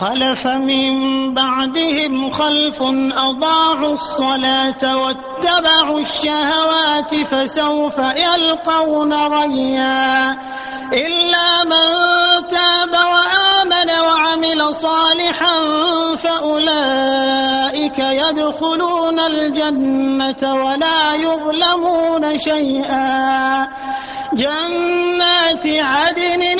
فخلف من بعدهم خلف أضاعوا الصلاة واتبعوا الشهوات فسوف يلقون ريا. إلا من تاب وآمن وعمل صالحا فأولئك يدخلون الجنة ولا يظلمون شيئا. جنات عدن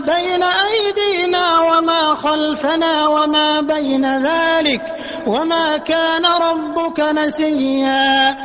بين أيدينا وما خلفنا وما بين ذلك وما كان ربك نسيا.